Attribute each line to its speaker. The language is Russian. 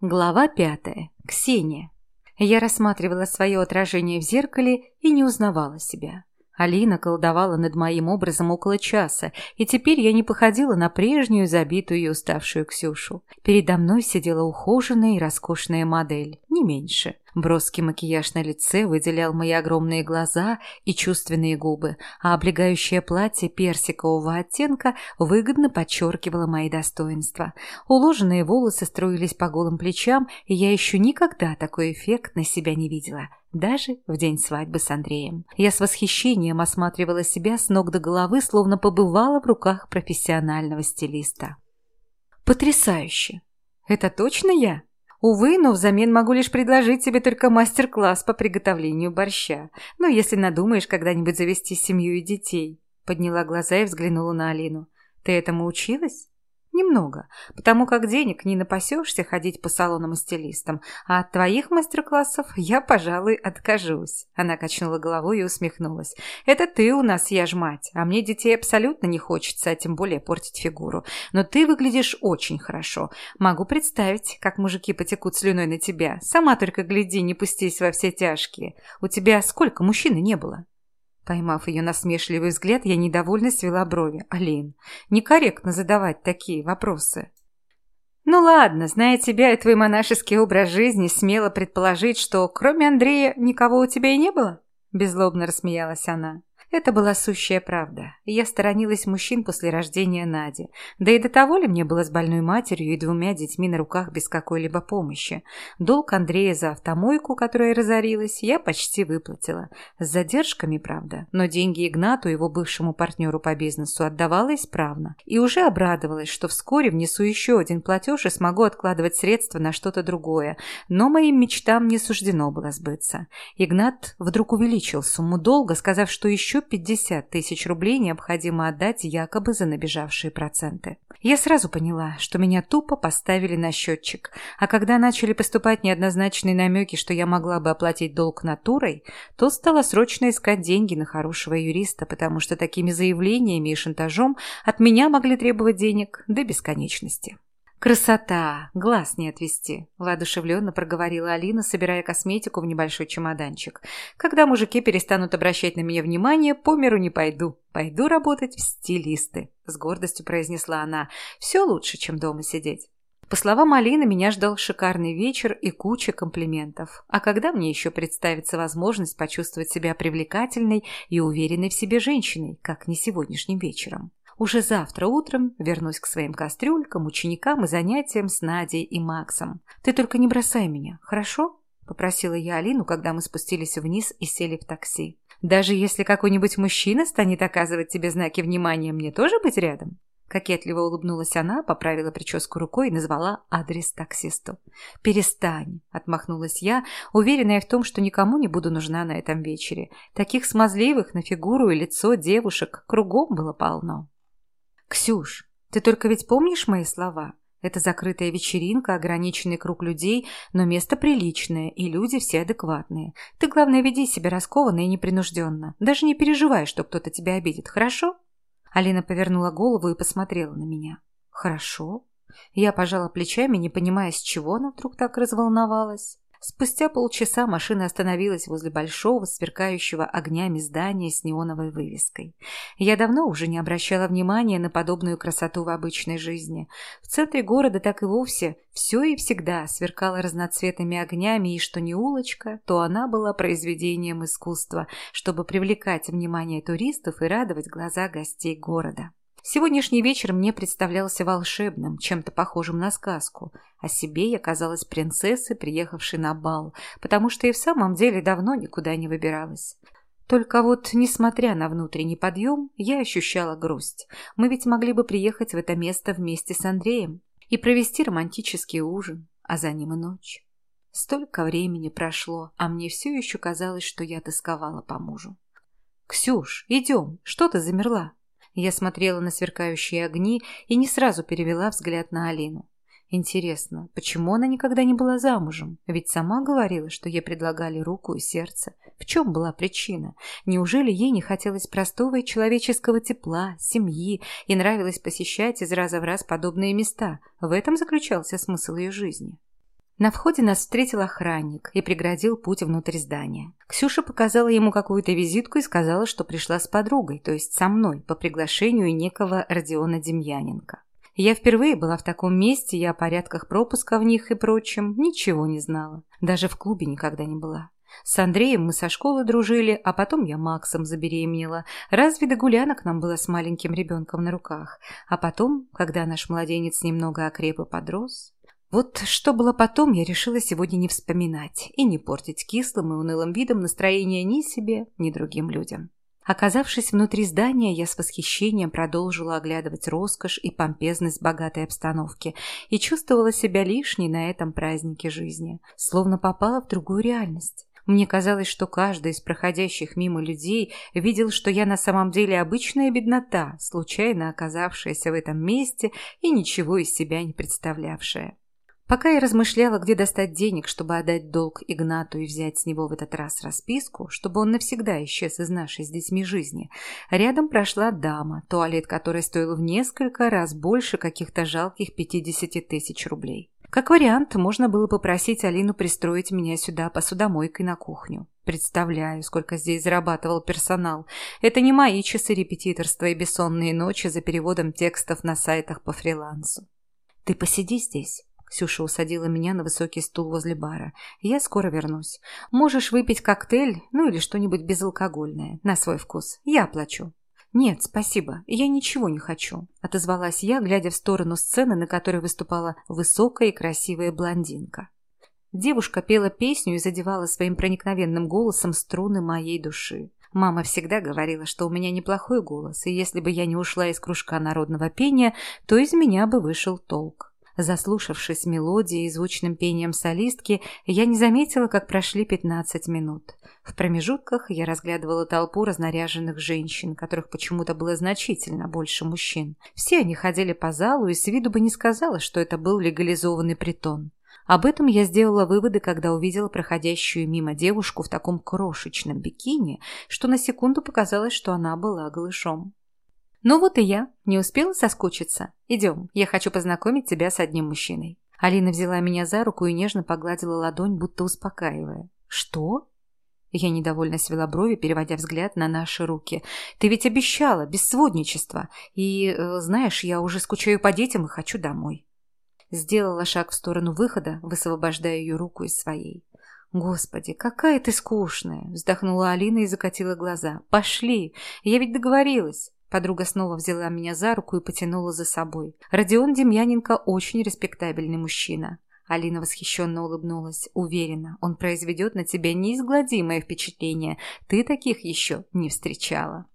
Speaker 1: Глава пятая. Ксения. Я рассматривала свое отражение в зеркале и не узнавала себя. Алина колдовала над моим образом около часа, и теперь я не походила на прежнюю забитую и уставшую Ксюшу. Передо мной сидела ухоженная и роскошная модель, не меньше. Броский макияж на лице выделял мои огромные глаза и чувственные губы, а облегающее платье персикового оттенка выгодно подчеркивало мои достоинства. Уложенные волосы струились по голым плечам, и я еще никогда такой эффект на себя не видела – даже в день свадьбы с Андреем. Я с восхищением осматривала себя с ног до головы, словно побывала в руках профессионального стилиста. Потрясающе! Это точно я? Увы, но взамен могу лишь предложить тебе только мастер-класс по приготовлению борща. Ну, если надумаешь когда-нибудь завести семью и детей. Подняла глаза и взглянула на Алину. Ты этому училась? Немного, потому как денег не напасешься ходить по салонам и стилистам, а от твоих мастер-классов я, пожалуй, откажусь. Она качнула головой и усмехнулась. Это ты у нас, я ж мать, а мне детей абсолютно не хочется, а тем более портить фигуру. Но ты выглядишь очень хорошо. Могу представить, как мужики потекут слюной на тебя. Сама только гляди, не пустись во все тяжкие. У тебя сколько мужчины не было? Поймав ее насмешливый взгляд, я недовольно свела брови. «Алин, некорректно задавать такие вопросы». «Ну ладно, зная тебя и твой монашеский образ жизни, смело предположить, что кроме Андрея никого у тебя и не было?» Беззлобно рассмеялась она. Это была сущая правда. Я сторонилась мужчин после рождения Нади. Да и до того ли мне было с больной матерью и двумя детьми на руках без какой-либо помощи? Долг Андрея за автомойку, которая разорилась, я почти выплатила. С задержками, правда. Но деньги Игнату, его бывшему партнеру по бизнесу, отдавала исправно. И уже обрадовалась, что вскоре внесу еще один платеж и смогу откладывать средства на что-то другое. Но моим мечтам не суждено было сбыться. Игнат вдруг увеличил сумму долга, сказав, что еще 50 тысяч рублей необходимо отдать якобы за набежавшие проценты. Я сразу поняла, что меня тупо поставили на счетчик, а когда начали поступать неоднозначные намеки, что я могла бы оплатить долг натурой, то стала срочно искать деньги на хорошего юриста, потому что такими заявлениями и шантажом от меня могли требовать денег до бесконечности. «Красота! Глаз не отвести!» – воодушевленно проговорила Алина, собирая косметику в небольшой чемоданчик. «Когда мужики перестанут обращать на меня внимание, по миру не пойду. Пойду работать в стилисты», – с гордостью произнесла она. «Все лучше, чем дома сидеть». По словам Алины, меня ждал шикарный вечер и куча комплиментов. А когда мне еще представится возможность почувствовать себя привлекательной и уверенной в себе женщиной, как не сегодняшним вечером? Уже завтра утром вернусь к своим кастрюлькам, ученикам и занятиям с Надей и Максом. Ты только не бросай меня, хорошо?» – попросила я Алину, когда мы спустились вниз и сели в такси. «Даже если какой-нибудь мужчина станет оказывать тебе знаки внимания, мне тоже быть рядом?» Кокетливо улыбнулась она, поправила прическу рукой и назвала адрес таксисту. «Перестань», — отмахнулась я, уверенная в том, что никому не буду нужна на этом вечере. Таких смазливых на фигуру и лицо девушек кругом было полно. «Ксюш, ты только ведь помнишь мои слова? Это закрытая вечеринка, ограниченный круг людей, но место приличное, и люди все адекватные. Ты, главное, веди себя раскованно и непринужденно. Даже не переживай, что кто-то тебя обидит, хорошо?» Алина повернула голову и посмотрела на меня. «Хорошо». Я пожала плечами, не понимая, с чего она вдруг так разволновалась. Спустя полчаса машина остановилась возле большого, сверкающего огнями здания с неоновой вывеской. Я давно уже не обращала внимания на подобную красоту в обычной жизни. В центре города так и вовсе все и всегда сверкало разноцветными огнями, и что не улочка, то она была произведением искусства, чтобы привлекать внимание туристов и радовать глаза гостей города. Сегодняшний вечер мне представлялся волшебным, чем-то похожим на сказку. О себе я казалась принцессой, приехавшей на бал, потому что и в самом деле давно никуда не выбиралась. Только вот, несмотря на внутренний подъем, я ощущала грусть. Мы ведь могли бы приехать в это место вместе с Андреем и провести романтический ужин, а за ним и ночь. Столько времени прошло, а мне все еще казалось, что я тосковала по мужу. «Ксюш, идем, что ты замерла?» Я смотрела на сверкающие огни и не сразу перевела взгляд на Алину. Интересно, почему она никогда не была замужем? Ведь сама говорила, что ей предлагали руку и сердце. В чем была причина? Неужели ей не хотелось простого и человеческого тепла, семьи и нравилось посещать из раза в раз подобные места? В этом заключался смысл ее жизни. На входе нас встретил охранник и преградил путь внутрь здания. Ксюша показала ему какую-то визитку и сказала, что пришла с подругой, то есть со мной, по приглашению некого Родиона Демьяненко. Я впервые была в таком месте, я о порядках пропуска в них и прочем ничего не знала. Даже в клубе никогда не была. С Андреем мы со школы дружили, а потом я Максом забеременела. Разве до гулянок нам было с маленьким ребенком на руках? А потом, когда наш младенец немного окреп и подрос... Вот что было потом, я решила сегодня не вспоминать и не портить кислым и унылым видом настроение ни себе, ни другим людям. Оказавшись внутри здания, я с восхищением продолжила оглядывать роскошь и помпезность богатой обстановки и чувствовала себя лишней на этом празднике жизни, словно попала в другую реальность. Мне казалось, что каждый из проходящих мимо людей видел, что я на самом деле обычная беднота, случайно оказавшаяся в этом месте и ничего из себя не представлявшая. Пока я размышляла, где достать денег, чтобы отдать долг Игнату и взять с него в этот раз расписку, чтобы он навсегда исчез из нашей с детьми жизни, рядом прошла дама, туалет которой стоил в несколько раз больше каких-то жалких 50 тысяч рублей. Как вариант, можно было попросить Алину пристроить меня сюда посудомойкой на кухню. Представляю, сколько здесь зарабатывал персонал. Это не мои часы репетиторства и бессонные ночи за переводом текстов на сайтах по фрилансу. «Ты посиди здесь», Ксюша усадила меня на высокий стул возле бара. «Я скоро вернусь. Можешь выпить коктейль, ну или что-нибудь безалкогольное, на свой вкус. Я оплачу». «Нет, спасибо, я ничего не хочу», – отозвалась я, глядя в сторону сцены, на которой выступала высокая и красивая блондинка. Девушка пела песню и задевала своим проникновенным голосом струны моей души. Мама всегда говорила, что у меня неплохой голос, и если бы я не ушла из кружка народного пения, то из меня бы вышел толк. Заслушавшись мелодией и звучным пением солистки, я не заметила, как прошли 15 минут. В промежутках я разглядывала толпу разнаряженных женщин, которых почему-то было значительно больше мужчин. Все они ходили по залу, и с виду бы не сказала, что это был легализованный притон. Об этом я сделала выводы, когда увидела проходящую мимо девушку в таком крошечном бикини, что на секунду показалось, что она была голышом. Ну вот и я. Не успела соскучиться? Идем, я хочу познакомить тебя с одним мужчиной. Алина взяла меня за руку и нежно погладила ладонь, будто успокаивая. Что? Я недовольно свела брови, переводя взгляд на наши руки. «Ты ведь обещала, без сводничества. И, э, знаешь, я уже скучаю по детям и хочу домой». Сделала шаг в сторону выхода, высвобождая ее руку из своей. «Господи, какая ты скучная!» Вздохнула Алина и закатила глаза. «Пошли! Я ведь договорилась!» Подруга снова взяла меня за руку и потянула за собой. Родион Демьяненко очень респектабельный мужчина. Алина восхищенно улыбнулась. Уверена, он произведет на тебя неизгладимое впечатление. Ты таких еще не встречала.